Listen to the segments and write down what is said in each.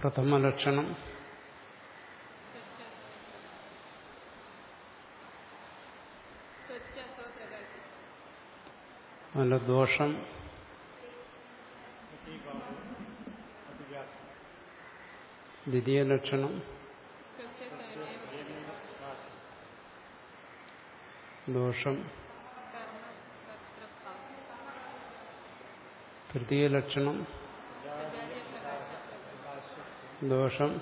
പ്രഥമ ലക്ഷണം അതിന്റെ ദോഷം. ദ്വിതീയ ലക്ഷണം ദോഷം. തൃതീയ ലക്ഷണം ദോഷം?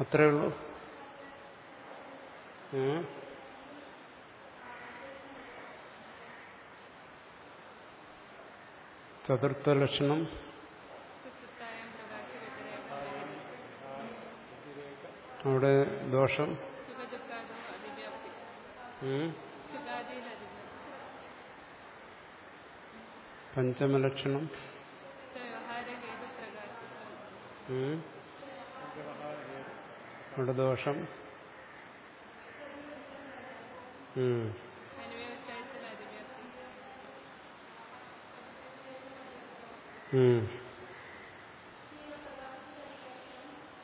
അത്രേ ഉള്ളൂ? ചതുർത്ഥ ലക്ഷണം അവിടെ ദോഷം? പഞ്ചമലക്ഷണം? അവിടെ ദോഷം. ഉം.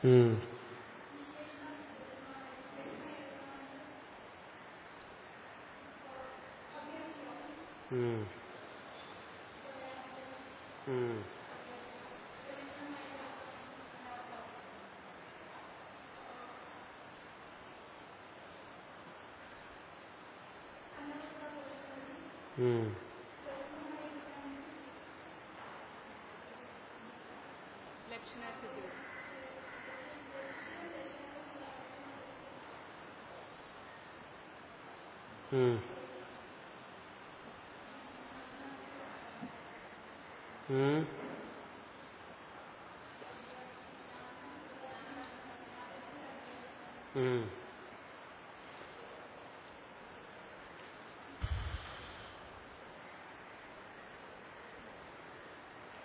ഉം. ഉം. ഉം.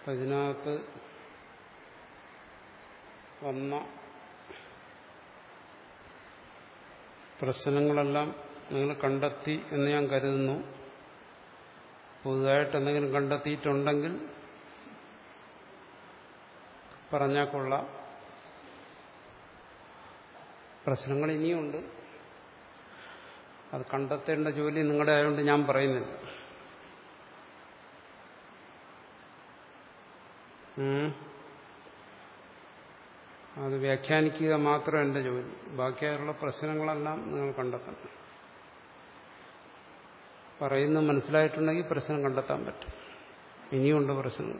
അതിനകത്ത് വന്ന പ്രശ്നങ്ങളെല്ലാം നിങ്ങൾ കണ്ടെത്തി എന്ന് ഞാൻ കരുതുന്നു. പുതുതായിട്ട് എന്തെങ്കിലും കണ്ടെത്തിയിട്ടുണ്ടെങ്കിൽ പറഞ്ഞാൽ കൊള്ളാം. പ്രശ്നങ്ങൾ ഇനിയുണ്ട്. അത് കണ്ടെത്തേണ്ട ജോലി നിങ്ങളുടെ ആയതുകൊണ്ട് ഞാൻ പറയുന്നില്ല. അത് വ്യാഖ്യാനിക്കുക മാത്രം എന്റെ ജോലി. ബാക്കിയായുള്ള പ്രശ്നങ്ങളെല്ലാം നിങ്ങൾ കണ്ടെത്തണം. പറയുന്നത് മനസ്സിലായിട്ടുണ്ടെങ്കിൽ പ്രശ്നം കണ്ടെത്താൻ പറ്റും. ഇനിയുണ്ട് പ്രശ്നങ്ങൾ.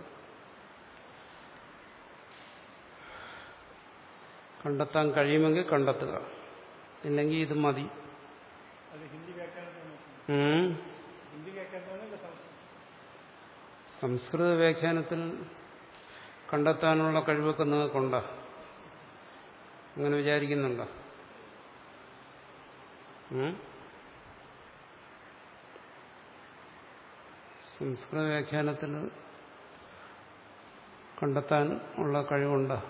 കണ്ടെത്താൻ കഴിയുമെങ്കിൽ കണ്ടെത്തുക. ഇല്ലെങ്കിൽ ഇത് മതി. സംസ്കൃത വ്യാഖ്യാനത്തിൽ കണ്ടെത്താനുള്ള കഴിവൊക്കെ നിങ്ങൾക്കുണ്ടോ? അങ്ങനെ വിചാരിക്കുന്നുണ്ടോ? സംസ്കൃത വ്യാഖ്യാനത്തിൽ കണ്ടെത്താൻ ഉള്ള കഴിവുണ്ടോ?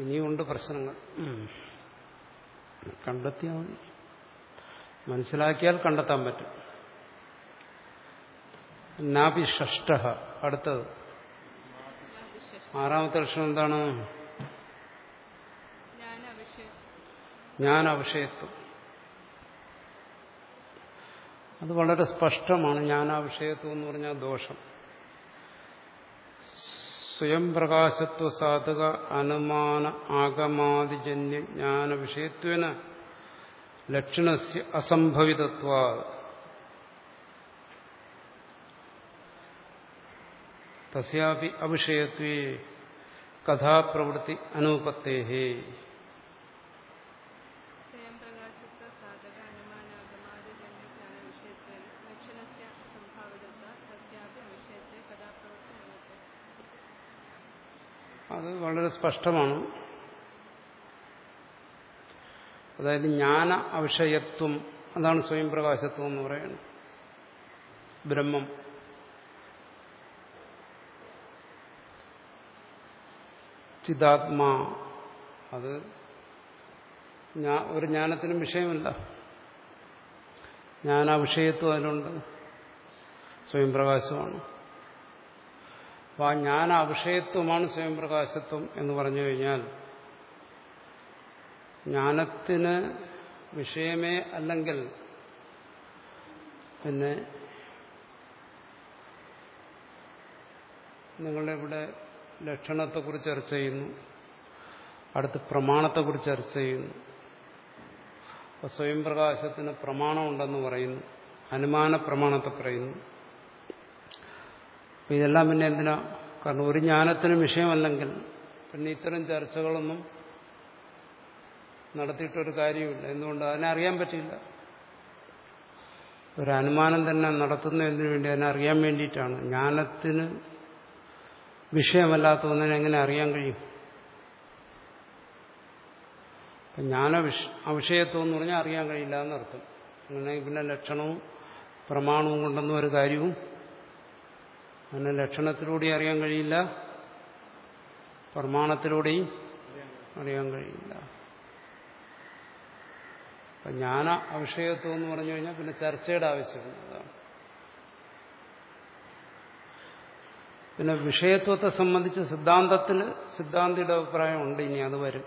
ഇനിയുണ്ട് പ്രശ്നങ്ങൾ. കണ്ടെത്തിയാൽ മതി. മനസ്സിലാക്കിയാൽ കണ്ടെത്താൻ പറ്റും. നാഭി ഷഷ്ട അടുത്തത്. ആറാമത്തെ ലക്ഷണം എന്താണ്? ഞാൻ അവിഷയത്വം അത് വളരെ സ്പഷ്ടമാണ് ജ്ഞാനാവിഷയത്വം എന്ന് പറഞ്ഞാൽ ദോഷം. സ്വയം പ്രകാശത്വ സാധക അനുമാന ആഗമാതിജന്യ ജ്ഞാന വിഷയത്വന ലക്ഷണസ്യ അസംഭവിതത്വ തസ്യാപി അവിഷയത്വേ കഥാപ്രവൃത്തി അനുപത്തേഹേ. സ്പഷ്ടമാണ്. അതായത് ജ്ഞാന അവിഷയത്വം അതാണ് സ്വയം പ്രകാശത്വം എന്ന് പറയുന്നത്. ബ്രഹ്മം. ചിതാത്മാ അത് ഒരു ജ്ഞാനത്തിനും വിഷയമല്ല. ജ്ഞാനാവിഷയത്വം അതിനുണ്ട് സ്വയം പ്രകാശമാണ് അപ്പോൾ ആ ജ്ഞാന അവിഷയത്വമാണ് സ്വയം പ്രകാശത്വം എന്ന് പറഞ്ഞു കഴിഞ്ഞാൽ ജ്ഞാനത്തിന് വിഷയമേ അല്ലെങ്കിൽ പിന്നെ നിങ്ങളിവിടെ ലക്ഷണത്തെക്കുറിച്ച് ചർച്ച ചെയ്യുന്നു. അടുത്ത് പ്രമാണത്തെക്കുറിച്ച് ചർച്ച ചെയ്യുന്നു. അപ്പൊ സ്വയം പ്രകാശത്തിന് പ്രമാണമുണ്ടെന്ന് പറയുന്നു. അനുമാന പ്രമാണത്തെ പറയുന്നു. അപ്പോൾ ഇതെല്ലാം പിന്നെ എന്തിനാ? കാരണം ഒരു ജ്ഞാനത്തിനും വിഷയമല്ലെങ്കിൽ പിന്നെ ഇത്തരം ചർച്ചകളൊന്നും നടത്തിയിട്ടൊരു കാര്യമില്ല എന്തുകൊണ്ട്? അതിനെ അറിയാൻ പറ്റില്ല ഒരു അനുമാനം തന്നെ നടത്തുന്നതിന് വേണ്ടി അതിനെ അറിയാൻ വേണ്ടിയിട്ടാണ്. ജ്ഞാനത്തിന് വിഷയമല്ലാത്ത ഒന്നിനെ എങ്ങനെ അറിയാൻ കഴിയും? ജ്ഞാന വിഷ അവിഷയത്വം എന്ന് പറഞ്ഞാൽ അറിയാൻ കഴിയില്ല എന്നർത്ഥം. അങ്ങനെ പിന്നെ ലക്ഷണവും പ്രമാണവും കൊണ്ടൊന്നും ഒരു കാര്യവും അതിനെ ലക്ഷണത്തിലൂടെ അറിയാൻ കഴിയില്ല. പ്രമാണത്തിലൂടെയും അറിയാൻ കഴിയില്ല. അപ്പൊ ജ്ഞാന അവിഷയത്വം എന്ന് പറഞ്ഞു കഴിഞ്ഞാൽ പിന്നെ ചർച്ചയുടെ ആവശ്യമില്ല പിന്നെ വിഷയത്വത്തെ സംബന്ധിച്ച് സിദ്ധാന്തത്തിൽ സിദ്ധാന്തിയുടെ അഭിപ്രായം ഉണ്ട് ഇനി അത് വരും.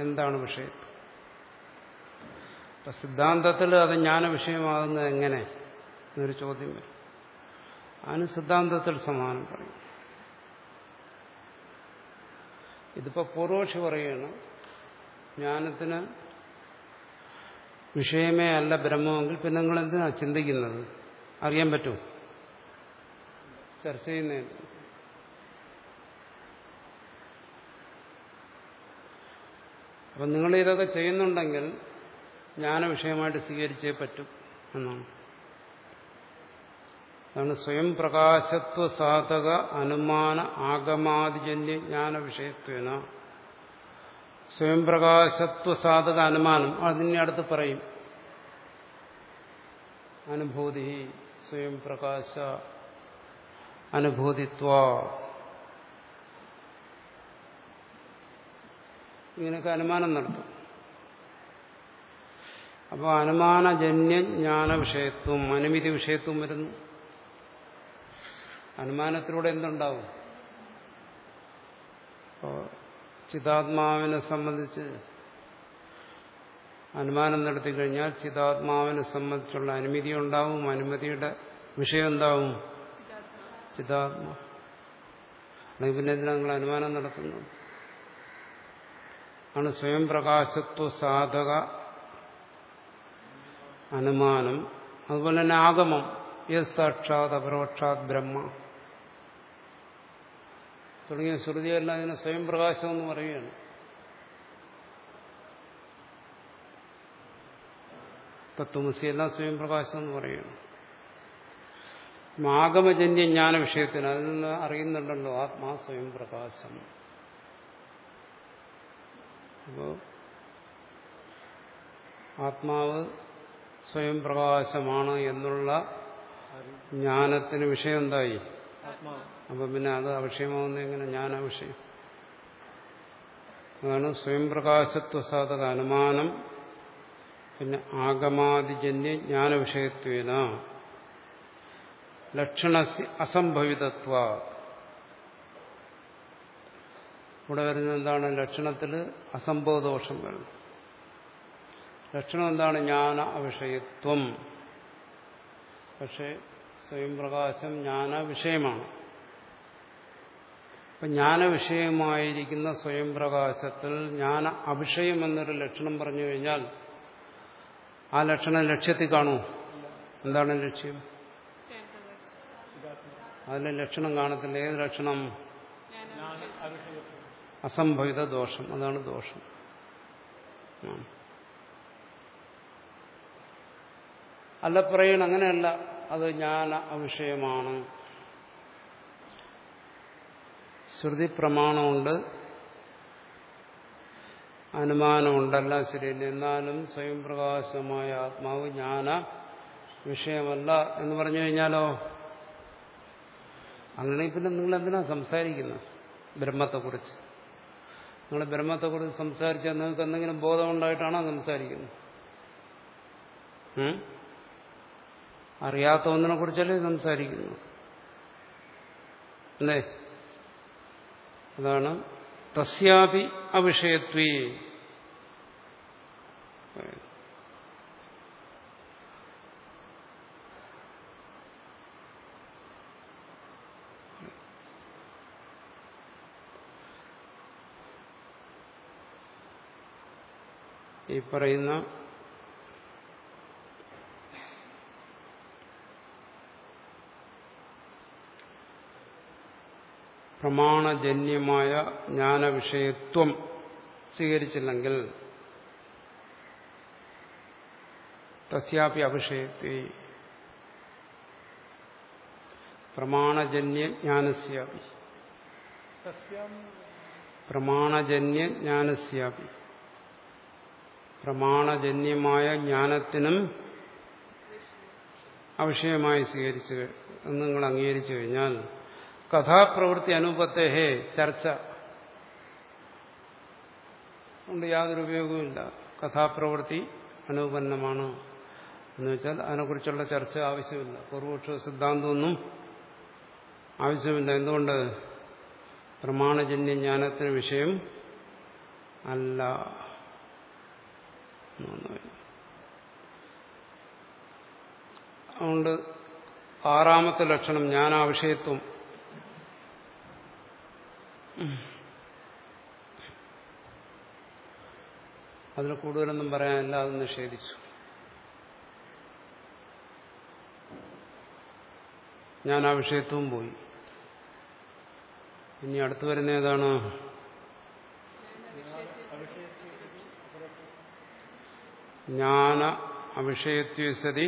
എന്താണ് വിഷയത്വം? അപ്പൊ സിദ്ധാന്തത്തിൽ അത് ജ്ഞാന വിഷയമാകുന്നത് എങ്ങനെ? എന്നൊരു ചോദ്യം വരും. അതിന് സിദ്ധാന്തത്തിൽ സമാനം പറയും. ഇതിപ്പോ പൂർവക്ഷി പറയുകയാണ് ജ്ഞാനത്തിന് വിഷയമേ അല്ല ബ്രഹ്മമെങ്കിൽ പിന്നെ നിങ്ങൾ എന്തിനാ ചിന്തിക്കുന്നത്? അറിയാൻ പറ്റുമോ ചർച്ച ചെയ്യുന്നതിന് അപ്പം നിങ്ങൾ ഇതൊക്കെ ചെയ്യുന്നുണ്ടെങ്കിൽ ജ്ഞാന വിഷയമായിട്ട് സ്വീകരിച്ചേ പറ്റും എന്നാണ്. അതാണ് സ്വയം പ്രകാശത്വ സാധക അനുമാന ആഗമാതിജന്യ ജ്ഞാന വിഷയത്വേന. സ്വയം പ്രകാശത്വ സാധക അനുമാനം. അതിനെ അടുത്ത് പറയും. അനുഭൂതി സ്വയം പ്രകാശ അനുഭൂതിത്വ. ഇങ്ങനെയൊക്കെ അനുമാനം നടത്തും. അപ്പോൾ അനുമാനജന്യ ജ്ഞാന വിഷയത്വം അനുമിതി വിഷയത്വം വരുന്നു. അനുമാനത്തിലൂടെ എന്തുണ്ടാവും? ചിതാത്മാവിനെ സംബന്ധിച്ച് അനുമാനം നടത്തി കഴിഞ്ഞാൽ ചിതാത്മാവിനെ സംബന്ധിച്ചുള്ള അനുമതി ഉണ്ടാവും അനുമതിയുടെ വിഷയം എന്താവും? ചിതാത്മാ. അല്ലെങ്കിൽ പിന്നെ എന്തിനാ നിങ്ങൾ അനുമാനം നടത്തുന്നു? ആണ് സ്വയം പ്രകാശത്വ സാധക അനുമാനം. അതുപോലെ തന്നെ ആഗമം. യത് സാക്ഷാത് അപരോക്ഷാത് ബ്രഹ്മ. തുടങ്ങിയ ശ്രുതിയെല്ലാം ഇതിനെ സ്വയം പ്രകാശം എന്ന് പറയുകയാണ്. തത്വമസി എല്ലാം സ്വയം പ്രകാശം എന്ന് പറയുകയാണ്. ആഗമജന്യ ജ്ഞാന വിഷയത്തിന് അതിൽ നിന്ന് അറിയുന്നുണ്ടല്ലോ ആത്മാ സ്വയം പ്രകാശം. അപ്പോ ആത്മാവ് സ്വയം പ്രകാശമാണ് എന്നുള്ള ജ്ഞാനത്തിന് വിഷയം എന്തായി? അപ്പൊ പിന്നെ അത് അവിഷയമാവുന്ന എങ്ങനെ? ഞാൻ അവിഷയം അതാണ് സ്വയം പ്രകാശത്വ സാധക അനുമാനം. പിന്നെ ആഗമാതിജന്യ ജ്ഞാന വിഷയത്വേന ലക്ഷണ അസംഭവിതത്വ. ഇവിടെ വരുന്നത് എന്താണ്? ലക്ഷണത്തിൽ അസംഭവദോഷം വരുന്നത് ലക്ഷണം എന്താണ് ജ്ഞാന അവിഷയത്വം. പക്ഷേ സ്വയം പ്രകാശം ജ്ഞാന വിഷയമാണ്. അപ്പം ജ്ഞാന വിഷയമായിരിക്കുന്ന സ്വയം പ്രകാശത്തിൽ ജ്ഞാന അവിഷയം എന്നൊരു ലക്ഷണം പറഞ്ഞു കഴിഞ്ഞാൽ ആ ലക്ഷണം ലക്ഷ്യത്തിൽ കാണൂ. എന്താണ് ലക്ഷ്യം? അതിലെ ലക്ഷണം കാണത്തില്ല. ഏത് ലക്ഷണം? അസംഭവിത ദോഷം. അതാണ് ദോഷം. അല്ല പറയണം. അങ്ങനെയല്ല. അത് ജ്ഞാന അവിഷയമാണ് ശ്രുതി പ്രമാണമുണ്ട്. അനുമാനമുണ്ടല്ല ശരിയല്ല എന്നാലും സ്വയം പ്രകാശമായ ആത്മാവ് ജ്ഞാന വിഷയമല്ല എന്ന് പറഞ്ഞു കഴിഞ്ഞാലോ? അങ്ങനെ പിന്നെ നിങ്ങൾ എന്തിനാ സംസാരിക്കുന്നത് ബ്രഹ്മത്തെക്കുറിച്ച്. നിങ്ങൾ ബ്രഹ്മത്തെക്കുറിച്ച് സംസാരിച്ചാൽ നിങ്ങൾക്ക് എന്തെങ്കിലും ബോധമുണ്ടായിട്ടാണോ സംസാരിക്കുന്നത്? അറിയാത്ത ഒന്നിനെ കുറിച്ചല്ലേ സംസാരിക്കുന്നു? അല്ലേ? അതാണ് തസ്യാപി അവിഷയത്വേ. ഈ പറയുന്ന പ്രമാണജന്യമായ ജ്ഞാനവിഷയത്വം സ്വീകരിച്ചില്ലെങ്കിൽ തസ്യാപി അവിഷയത്തെ പ്രമാണജന്യ ജ്ഞാനസ്യാപി സസ്യം പ്രമാണജന്യ ജ്ഞാനസ്യാപി പ്രമാണജന്യമായ ജ്ഞാനത്തിനും അവിഷയമായി സ്വീകരിച്ചു എന്ന് നിങ്ങൾ അംഗീകരിച്ചു കഴിഞ്ഞാൽ കഥാപ്രവൃത്തി അനുപത്തേഹേ ചർച്ച. കൊണ്ട് യാതൊരു ഉപയോഗവുമില്ല കഥാപ്രവൃത്തി അനുപന്നമാണ്. എന്ന് വെച്ചാൽ അതിനെക്കുറിച്ചുള്ള ചർച്ച ആവശ്യമില്ല. പൂർവപക്ഷ സിദ്ധാന്തമൊന്നും ആവശ്യമില്ല. എന്തുകൊണ്ട്? പ്രമാണജന്യ ജ്ഞാനത്തിന് വിഷയം അല്ല. അതുകൊണ്ട് ആറാമത്തെ ലക്ഷണം ജ്ഞാനാവിഷയത്വം. അതിൽ കൂടുതലൊന്നും പറയാനില്ല അത് നിഷേധിച്ചു. ഞാൻ ആ വിഷയത്വം പോയി. ഇനി അടുത്തു വരുന്ന ഏതാണ്? ജ്ഞാന അവിഷയത്വ സതി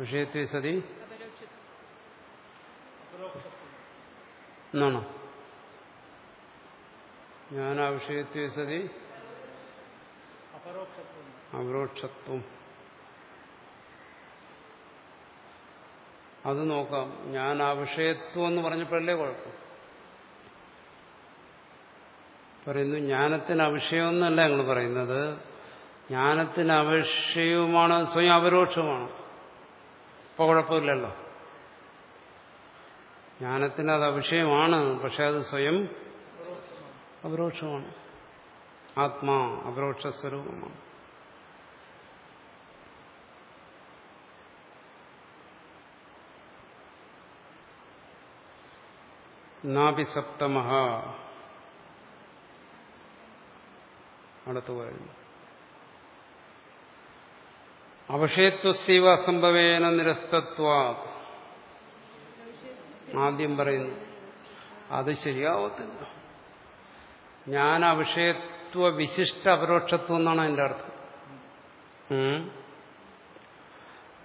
വിഷയത്വ സതി എന്നാണോ ജ്ഞാനാവിഷയത്വ സതി? അപരോക്ഷത്വം. അത് നോക്കാം. ഞാൻ ആ വിഷയത്വം എന്ന് പറഞ്ഞപ്പോഴല്ലേ കുഴപ്പം? പറയുന്നു ജ്ഞാനത്തിന് അവിഷയമെന്നല്ല ഞങ്ങൾ പറയുന്നത്. ജ്ഞാനത്തിന് അവിഷയവുമാണ് സ്വയം അപരോക്ഷമാണ്. ഇപ്പൊ കുഴപ്പമില്ലല്ലോ. ജ്ഞാനത്തിന് അത് അവിഷയമാണ് പക്ഷെ അത് സ്വയം അപരോക്ഷമാണ്. ആത്മാ അപരോക്ഷ സ്വരൂപമാണ് നാഭി സപ്തമഹ. അടുത്തു പറയുന്നു അവഷയത്വസീവ അസംഭവേന നിരസ്തത്വ ആദ്യം പറയുന്നു. അത് ശരിയാവത്തില്ല. ഞാൻ അവിഷയത്വ വിശിഷ്ട അപരോക്ഷത്വം എന്നാണ് അതിന്റെ അർത്ഥം.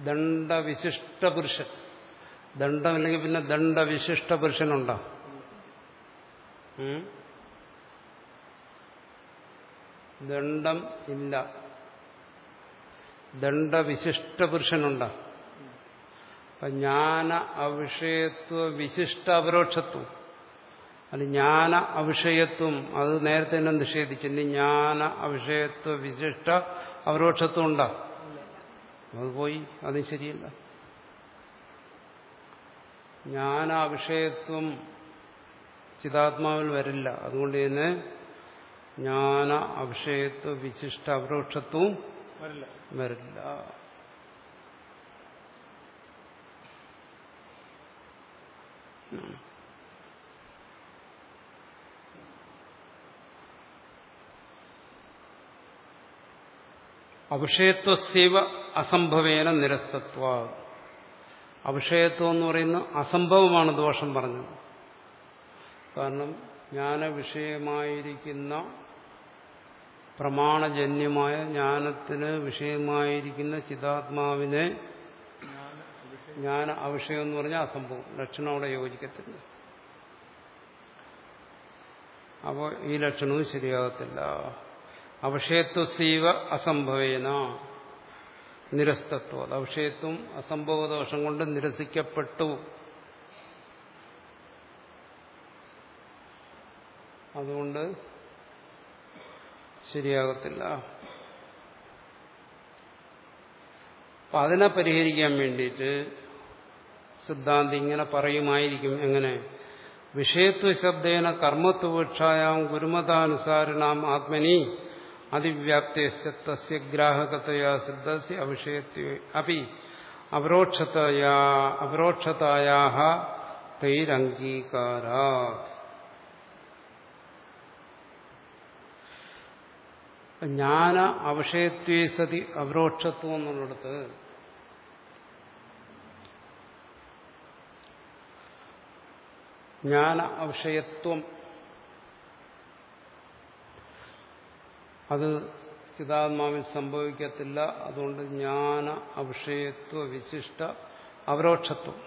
ദണ്ഡവിശിഷ്ട പുരുഷൻ. ദണ്ഡമില്ലെങ്കിൽ പിന്നെ ദണ്ഡവിശിഷ്ട പുരുഷനുണ്ടോ? ദണ്ഡം ഇല്ല. ദണ്ഡവിശിഷ്ട പുരുഷനുണ്ടോ? ജ്ഞാന അവിഷയത്വ വിശിഷ്ട അപരോക്ഷത്വം. അല്ല ജ്ഞാന അവിഷയത്വം അത് നേരത്തെ തന്നെ നിഷേധിച്ചു. ഇനി ജ്ഞാന അവിഷയത്വ വിശിഷ്ട അപരോക്ഷത്വം ഉണ്ടോ? അത് പോയി അത് ശരിയല്ല. ജ്ഞാന അവിഷയത്വം ചിതാത്മാവിൽ വരില്ല. അതുകൊണ്ട് തന്നെ ജ്ഞാന അവിഷയത്വ വിശിഷ്ട അപരോക്ഷത്വവും വരില്ല. അവിഷയത്വസേവ അസംഭവേന നിരസ്തത്വ. അവിഷയത്വം എന്ന് പറയുന്ന അസംഭവമാണ് ദോഷം പറഞ്ഞത്. കാരണം ജ്ഞാനവിഷയമായിരിക്കുന്ന പ്രമാണജന്യമായ ജ്ഞാനത്തിന് വിഷയമായിരിക്കുന്ന ചിതാത്മാവിനെ ജ്ഞാന ആവശ്യം എന്ന് പറഞ്ഞാൽ അസംഭവം ലക്ഷണം അവിടെ യോജിക്കത്തില്ല. അപ്പോൾ ഈ ലക്ഷണവും ശരിയാകത്തില്ല. അവിഷയത്വസീവ അസംഭവേന. നിരസ്തത്വം. അവിഷയത്വം അസംഭവദോഷം കൊണ്ട് നിരസിക്കപ്പെട്ടു. അതുകൊണ്ട് ശരിയാകത്തില്ല. അപ്പം അതിനെ പരിഹരിക്കാൻ വേണ്ടിയിട്ട് സിദ്ധാന്തി ഇങ്ങനെ പറയുമായിരിക്കും എങ്ങനെ? വിഷയത്വ ശബ്ദേന കർമ്മത്വപക്ഷായാം ഗുരുമതാനുസാരണം ആത്മനി അതിവ്യാപ്തിയ ഗ്രാഹകതയാ സിദ്ധസ്യ അവിഷയത്വ അപ്പി അപരോക്ഷതയാ അപരോക്ഷതായാ ജ്ഞാന അവിഷയത്വേ സതി അപരോക്ഷത്വം എന്നുള്ളിടത്ത് ജ്ഞാന അവിഷയത്വം. അത് ചിതാത്മാവിൽ സംഭവിക്കത്തില്ല. അതുകൊണ്ട് ജ്ഞാന അവിഷയത്വ വിശിഷ്ട അപരോക്ഷത്വം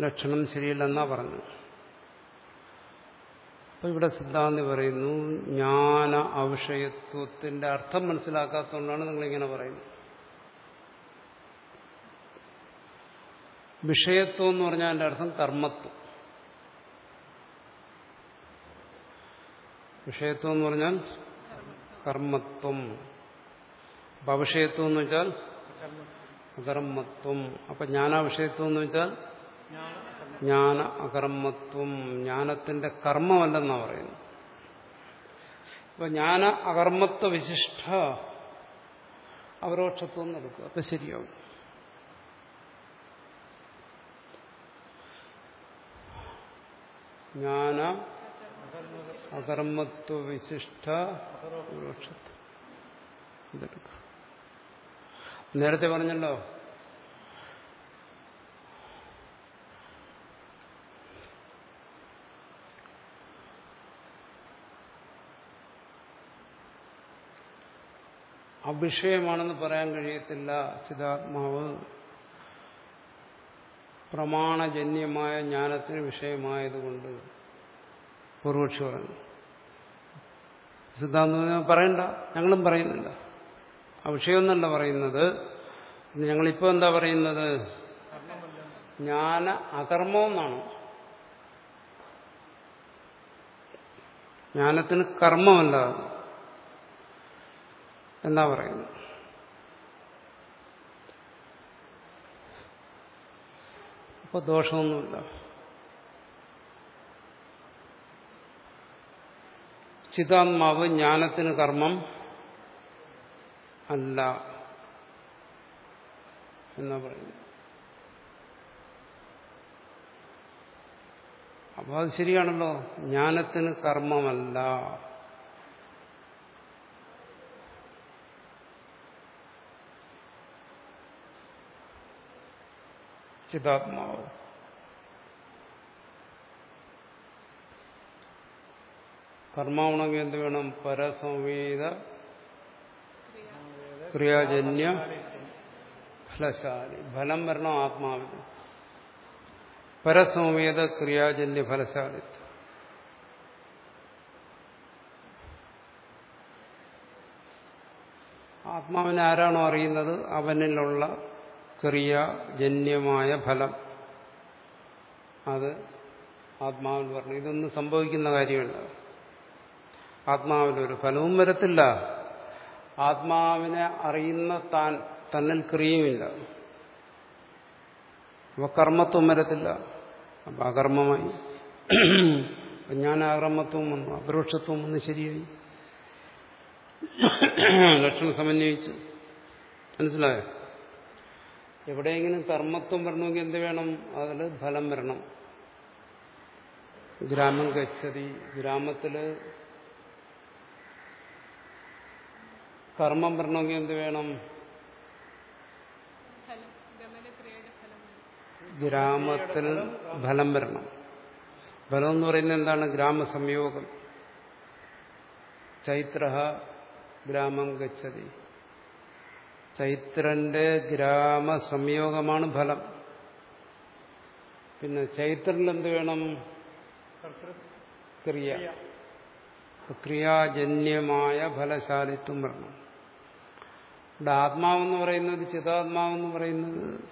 ലക്ഷണം ശരിയല്ലെന്നാ പറഞ്ഞു അപ്പൊ ഇവിടെ സിദ്ധാന്തി പറയുന്നു ജ്ഞാന അവിഷയത്വത്തിന്റെ അർത്ഥം മനസ്സിലാക്കാത്തതുകൊണ്ടാണ് നിങ്ങളിങ്ങനെ പറയുന്നത്. വിഷയത്വം എന്ന് പറഞ്ഞാൽ എന്റെ അർത്ഥം കർമ്മത്വം. വിഷയത്വം എന്ന് പറഞ്ഞാൽ കർമ്മത്വം. ഭവിഷയത്വം എന്ന് വെച്ചാൽ അകർമ്മത്വം. അപ്പൊ ജ്ഞാനാവിഷയത്വം എന്ന് വെച്ചാൽ ജ്ഞാന അകർമ്മത്വം. ജ്ഞാനത്തിന്റെ കർമ്മമല്ലെന്നാ പറയുന്നു അപ്പൊ ജ്ഞാന അകർമ്മത്വ വിശിഷ്ട അപരോക്ഷത്വം നടക്കുക അപ്പൊ ശരിയാവും. ജ്ഞാന അകർമ്മത്വ വിശിഷ്ട നേരത്തെ പറഞ്ഞല്ലോ. അവിഷയമാണെന്ന് പറയാൻ കഴിയത്തില്ല ചിതാത്മാവ്. പ്രമാണജന്യമായ ജ്ഞാനത്തിന് വിഷയമായതുകൊണ്ട് പൂർവക്ഷി പറഞ്ഞു സിദ്ധാന്തം പറയണ്ട ഞങ്ങളും പറയുന്നില്ല ആ വിഷയമൊന്നല്ല പറയുന്നത്. ഞങ്ങളിപ്പോൾ എന്താ പറയുന്നത്? ജ്ഞാന അകർമ്മമെന്നാണ്. ജ്ഞാനത്തിന് കർമ്മമല്ല. എന്നാ പറയുന്നത്? അപ്പൊ ദോഷമൊന്നുമില്ല. ചിതാത്മാവ് ജ്ഞാനത്തിന് കർമ്മം അല്ല എന്നാ പറയുന്നു അപ്പൊ അത് ശരിയാണല്ലോ. ജ്ഞാനത്തിന് കർമ്മമല്ല. ചിതാത്മാവ് കർമാവണമെങ്കിൽ എന്ത് വേണം പരസംവേദ ക്രിയാജന്യ ഫലശാലി ഫലം വരണം ആത്മാവിന്. പരസംവേദ ക്രിയാജന്യ ഫലശാലി. ആത്മാവിനെ ആരാണോ അറിയുന്നത്? അവനിലുള്ള ക്രിയാജന്യമായ ഫലം. അത് ആത്മാവിൽ പറഞ്ഞു ഇതൊന്നും സംഭവിക്കുന്ന കാര്യമല്ല. ആത്മാവിലൊരു ഫലവും വരത്തില്ല. ആത്മാവിനെ അറിയുന്ന താൻ തന്നിൽ ക്രിയയുമില്ല. അപ്പൊ കർമ്മത്വം വരത്തില്ല. അപ്പൊ അകർമ്മമായി. ഞാൻ അകർമ്മത്വം വന്നു അപരോക്ഷത്വം വന്ന് ശരിയായി. ലക്ഷണം സമന്വയിച്ചു. മനസ്സിലായോ? എവിടെയെങ്കിലും കർമ്മത്വം വരണമെങ്കിൽ എന്ത് വേണം? അതിൽ ഫലം വരണം. ഗ്രാമം ഗച്ഛതി. ഗ്രാമത്തിൽ കർമ്മം വരണമെങ്കിൽ എന്ത് വേണം. ഗ്രാമത്തിൽ ഫലം വരണം. ഫലം എന്ന് പറയുന്നത് എന്താണ്? ഗ്രാമസംയോഗം. ചൈത്ര ഗ്രാമം ഗച്ഛതി. ചൈത്രന്റെ ഗ്രാമ സംയോഗമാണ് ഫലം. പിന്നെ ചൈത്രനിൽ എന്ത് വേണം? ക്രിയ. ക്രിയാജന്യമായ ഫലശാലിത്വം വരണം. ഇവിടെ ആത്മാവെന്ന് പറയുന്നത് ചിതാത്മാവെന്ന് പറയുന്നത്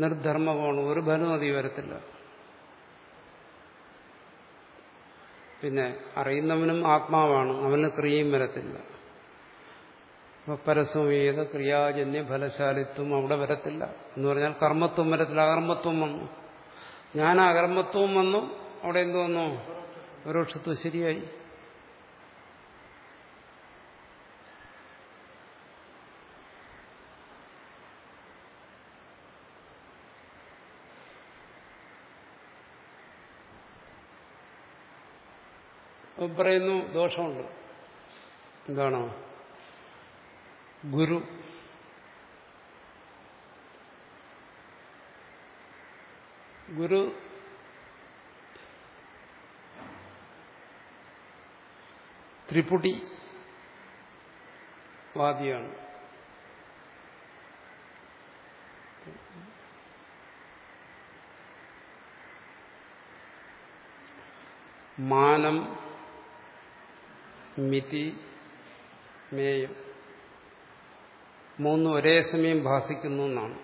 നിർധർമ്മമാണ്. ഒരു ഫലം അതി വരത്തില്ല. പിന്നെ അറിയുന്നവനും ആത്മാവാണ്. അവന് ക്രിയയും വരത്തില്ല. പരസ്വമേത ക്രിയാജന്യ ഫലശാലിത്വം അവിടെ വരത്തില്ല. എന്ന് പറഞ്ഞാൽ കർമ്മത്വം വരത്തില്ല. അകർമ്മത്വം വന്നു. ഞാൻ അകർമ്മത്വം വന്നു. അവിടെ എന്തു വന്നു? പരോക്ഷത്വം ശരിയായി. പറയുന്നു ദോഷമുണ്ട്. എന്താണോ? ഗുരു. ഗുരു ത്രിപുടി വാദിയാണ്. മാനം മിതി മേയം. മൂന്നും ഒരേ സമയം ഭാസിക്കുന്നു എന്നാണ്.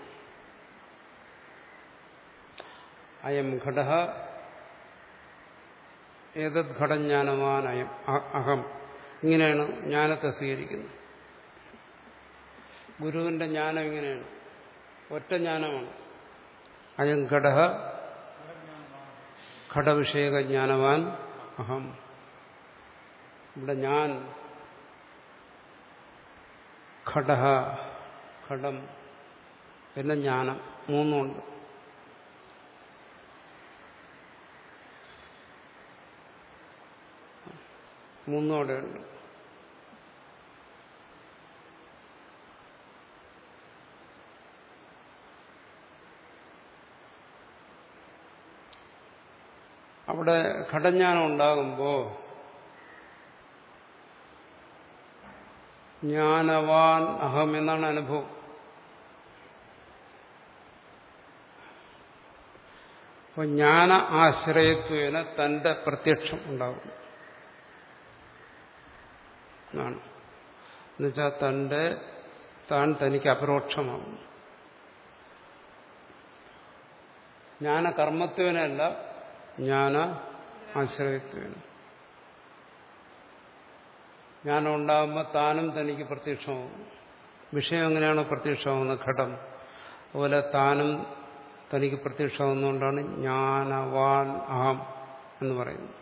അയം ഘട ഏതത് ഘടജ്ഞാനവാൻ അയം അഹം. ഇങ്ങനെയാണ് ജ്ഞാനത്തെ സ്വീകരിക്കുന്നത്. ഗുരുവിന്റെ ജ്ഞാനം ഇങ്ങനെയാണ്. ഒറ്റ ജ്ഞാനമാണ്. അയം ഘട ഘടവിഷയക ജ്ഞാനവാൻ അഹം. ഇവിടെ ഞാൻ ഘട ഘടം പിന്നെ ജ്ഞാനം മൂന്നുണ്ട് മൂന്നും അവിടെയുണ്ട്. അവിടെ ഘടജ്ഞാനം ഉണ്ടാകുമ്പോൾ ജ്ഞാനവാൻ അഹം എന്നാണ് അനുഭവം. അപ്പോൾ ജ്ഞാന ആശ്രയത്വേന തന്റെ പ്രത്യക്ഷം ഉണ്ടാകും എന്നാണ്. എന്നുവെച്ചാൽ തന്റെ താൻ തനിക്ക് അപരോക്ഷമാകും ജ്ഞാന കർമ്മത്വേനല്ല ജ്ഞാന ആശ്രയത്വേന. ജ്ഞാനം ഉണ്ടാകുമ്പോൾ താനും തനിക്ക് പ്രത്യക്ഷമാകും വിഷയം എങ്ങനെയാണോ പ്രത്യക്ഷമാവുന്നത് ഘടം അതുപോലെ താനും തനിക്ക് പ്രത്യക്ഷമാകുന്നതുകൊണ്ടാണ് ജ്ഞാനവാൻ അഹം എന്ന് പറയുന്നത്.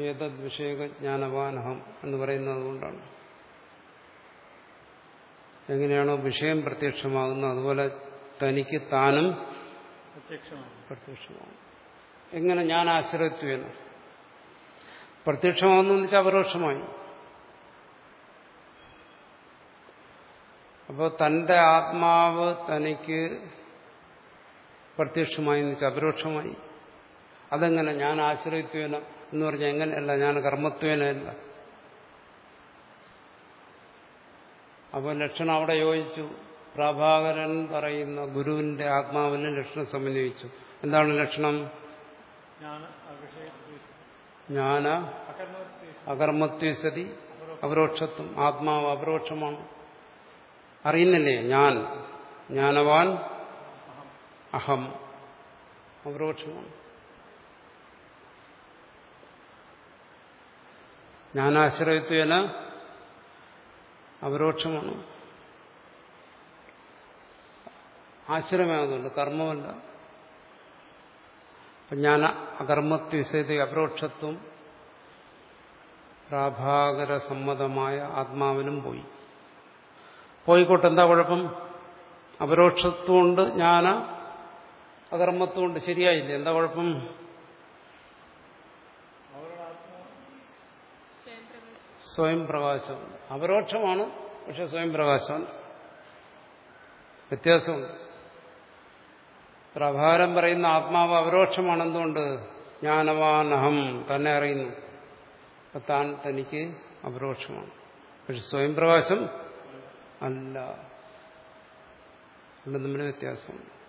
ഏതദ് വിഷയക ജ്ഞാനവാനഹം എന്ന് പറയുന്നത് കൊണ്ടാണ്. എങ്ങനെയാണോ വിഷയം പ്രത്യക്ഷമാകുന്നത് അതുപോലെ തനിക്ക് താനും പ്രത്യക്ഷമാകും എങ്ങനെ ഞാൻ ആശ്രയിത്വേന പ്രത്യക്ഷമാകുന്നു എന്ന് വെച്ചാൽ അപരോക്ഷമായി. അപ്പോൾ തന്റെ ആത്മാവ് തനിക്ക് പ്രത്യക്ഷമായി എന്ന് വെച്ചാൽ അപരോക്ഷമായി. അതെങ്ങനെ? ഞാൻ ആശ്രയിത്വേന എന്ന് പറഞ്ഞാൽ എങ്ങനെയല്ല? ഞാൻ കർമ്മത്വേനല്ല അപ്പോൾ ലക്ഷണം അവിടെ യോജിച്ചു. പ്രഭാകരൻ പറയുന്ന ഗുരുവിന്റെ ആത്മാവിന് ലക്ഷണം സമന്വയിച്ചു. എന്താണ് ലക്ഷണം ജ്ഞാന അകർമ്മത്വസതി അപരോക്ഷത്വം ആത്മാവ് അപരോക്ഷമാണ്. അറിയുന്നില്ലേ? ഞാൻ. ജ്ഞാനവാൻ അഹം. അപരോക്ഷമാണ്. ജ്ഞാനാശ്രയത്വേന അപരോക്ഷമാണ്. ആശ്രയമാകുന്നുണ്ട് കർമ്മമല്ല. ജ്ഞാന അകർമ്മത്വസതി അപരോക്ഷത്വം പ്രാഭാകര സമ്മതമായ ആത്മാവിനും പോയി. പോയിക്കോട്ടെ എന്താ കുഴപ്പം? അപരോക്ഷത്വമുണ്ട് ജ്ഞാന അകർമ്മത്വമുണ്ട് ശരിയായില്ലേ? എന്താ കുഴപ്പം? സ്വയം പ്രകാശം. അപരോക്ഷമാണ് പക്ഷെ സ്വയം പ്രകാശമാണ് വ്യത്യാസമുണ്ട്. പ്രഭാരം പറയുന്ന ആത്മാവ് അപരോക്ഷമാണെന്തുകൊണ്ട് ജ്ഞാനവാനഹം തന്നെ അറിയുന്നു. താൻ തനിക്ക് അപരോക്ഷമാണ് പക്ഷെ സ്വയം പ്രകാശം അല്ല. രണ്ടും തമ്മിൽ വ്യത്യാസമുണ്ട്.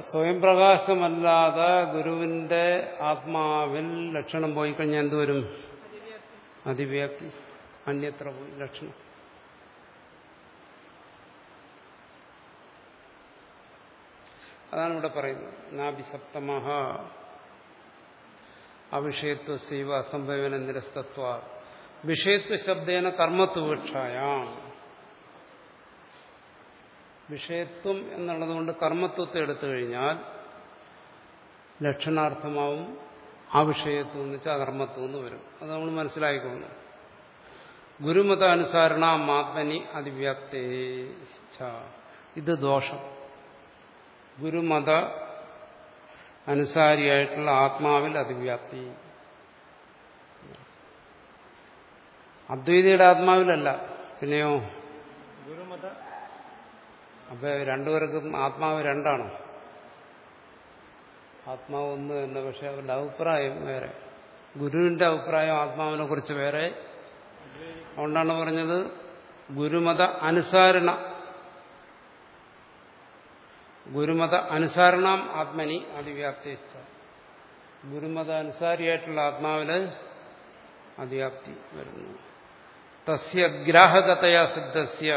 സ്വയം പ്രകാശമല്ലാതെ ഗുരുവിന്റെ ആത്മാവിൽ ലക്ഷണം പോയി കഴിഞ്ഞാൽ എന്തുവരും അതിവ്യാപ്തി. അന്യത്ര പോയി ലക്ഷണം. അതാണ് ഇവിടെ പറയുന്നത്. നാഭിസപ്തമഹ. അവിഷയത്വ സൈവ അസംഭവന നിരസ്തത്വ. വിഷയത്വ ശബ്ദേന കർമ്മത്വക്ഷായാം വിഷയത്വം എന്നുള്ളതുകൊണ്ട് കർമ്മത്വത്തെ എടുത്തു കഴിഞ്ഞാൽ ലക്ഷണാർത്ഥമാവും ആ വിഷയത്വം എന്ന് വെച്ചാൽ അകർമ്മത്വം എന്ന് വരും. അത് നമ്മൾ മനസ്സിലായിക്കൊള്ളു ഗുരുമതാനുസാരണ മാത്മനി അതിവ്യാപ്തേ ഇത് ദോഷം. ഗുരുമത അനുസാരിയായിട്ടുള്ള ആത്മാവിൽ അതിവ്യാപ്തി. അദ്വൈതിയുടെ ആത്മാവിലല്ല പിന്നെയോ? ഗുരുമത. അപ്പൊ രണ്ടുപേർക്കും ആത്മാവ് രണ്ടാണോ? ആത്മാവ് ഒന്ന് തന്നെ പക്ഷെ അവരുടെ അഭിപ്രായം വേറെ. ഗുരുവിന്റെ അഭിപ്രായം ആത്മാവിനെ കുറിച്ച് വേറെ. അതുകൊണ്ടാണ് പറഞ്ഞത് ഗുരുമത അനുസാരണ ഗുരുമത അനുസാരണം ആത്മനി അതിവ്യാപ്തി ഗുരുമത അനുസാരിയായിട്ടുള്ള ആത്മാവിൽ അതിവ്യാപ്തി വരുന്നു. തസ്യ ഗ്രാഹകതയാ സിദ്ധസ്യ.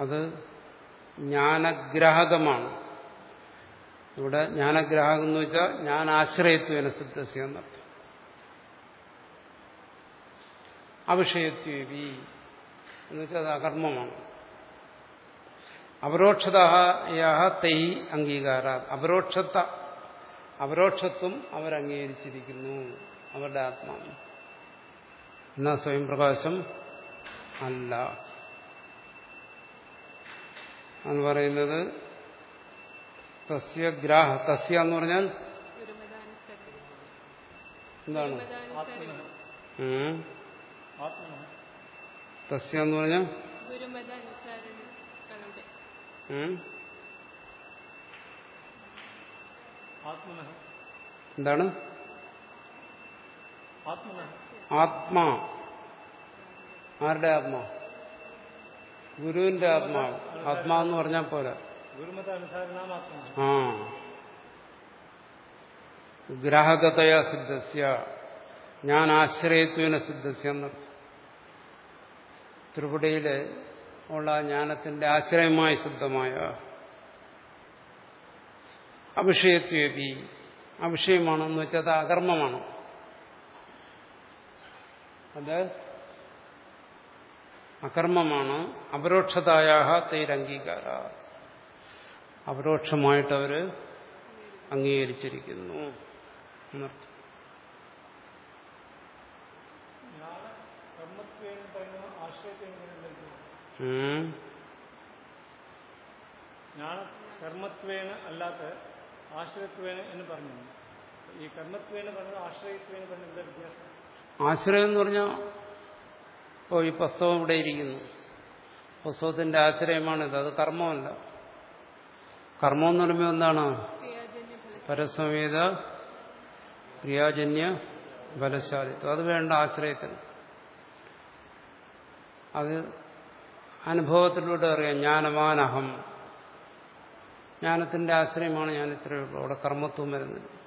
അത് ജ്ഞാനഗ്രാഹകമാണ്. ഇവിടെ ജ്ഞാനഗ്രാഹകം എന്ന് വെച്ചാൽ ഞാൻ ആശ്രയത്വേന സിദ്ധസ്യ എന്നർത്ഥം. അവിഷയത്വി എന്ന് വെച്ചാൽ അത് അകർമ്മമാണ്. അപരോക്ഷത തൈ അംഗീകാര. അപരോക്ഷത്ത അപരോക്ഷത്വം അവരംഗീകരിച്ചിരിക്കുന്നു. അവരുടെ ആത്മാവ്. എന്നാ സ്വയം പ്രകാശം? അല്ല. എന്ന് പറയുന്നത് തസ്യ ഗ്രാഹ തസ്യ എന്ന് പറഞ്ഞാൽ? എന്താണ്? തസ്യ എന്ന് പറഞ്ഞാൽ? എന്താണ്? ആത്മാ. ആരുടെ ആത്മാ? ഗുരുവിന്റെ ആത്മാവ് എന്ന് പറഞ്ഞാൽ പോരാ. ആ. ഗ്രാഹകതയ സിദ്ധസ്യ. ഞാൻ ആശ്രയത്വന സിദ്ധസ്യ എന്നർത്ഥം ത്രിപുടയിൽ ഉള്ള ജ്ഞാനത്തിന്റെ ആശ്രയമായി സിദ്ധമായ അവിഷയത്വേപി അവിഷയമാണെന്ന് വെച്ചാൽ അത് അകർമ്മമാണ്. അത് അകർമ്മമാണ്. അപരോക്ഷതായ തൈരംഗീകാര അപരോക്ഷമായിട്ട് അവർ അംഗീകരിച്ചിരിക്കുന്നു. എന്നർത്ഥം ജ്ഞാന കർമ്മത്വേന പറയുന്ന ആശ്രയത്വേന ജ്ഞാന കർമ്മത്വേന അല്ലാത്ത ആശ്രയത്വേന എന്ന് പറഞ്ഞു. ഈ കർമ്മത്വേന പറഞ്ഞത് ആശ്രയത്വേന പറഞ്ഞ വ്യത്യാസം? ആശ്രയം എന്ന് പറഞ്ഞാൽ ഓ ഈ പുസ്തകം ഇവിടെ ഇരിക്കുന്നു. പുസ്തകത്തിന്റെ ആശ്രയമാണിത്. അത് കർമ്മമല്ല. കർമ്മം എന്ന് പറയുമ്പോൾ എന്താണ്? പരസ്വമേത ക്രിയാജന്യ ബലശാലിത്വം. അത് വേണ്ട ആശ്രയത്തിന്. അത് അനുഭവത്തിലൂടെ അറിയാം ജ്ഞാനവാനഹം. ജ്ഞാനത്തിന്റെ ആശ്രയമാണ് ഞാൻ ഇത്രയുള്ളൂ അവിടെ കർമ്മത്വം വരുന്നത്.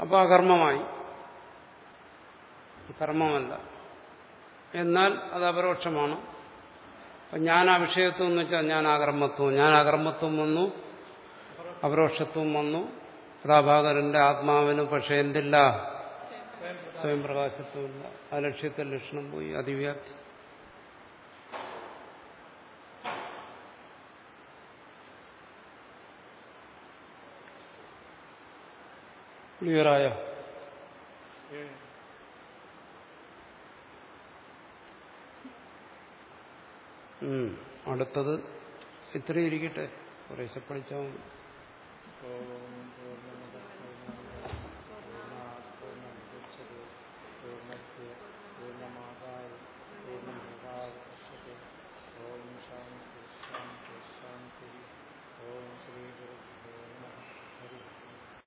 അപ്പോൾ അകർമ്മമായി കർമ്മമല്ല. എന്നാൽ അത് അപരോക്ഷമാണ്. അപ്പം ഞാൻ ആ വിഷയത്വം എന്ന് വെച്ചാൽ ഞാൻ അകർമ്മത്വം ഞാൻ അകർമ്മത്വം വന്നു അപരോക്ഷത്വം വന്നു. പ്രഭാകരന്റെ ആത്മാവിന് പക്ഷെ എന്തില്ല? സ്വയം പ്രകാശത്വമില്ല ആ ലക്ഷ്യത്തെ ലക്ഷണം പോയി അതിവ്യാപ്തി. ക്ലിയറായോ. അടുത്തത് ഇത്രയും ഇരിക്കട്ടെ. കുറേശ്ശെ പഠിച്ചാൽ മതി.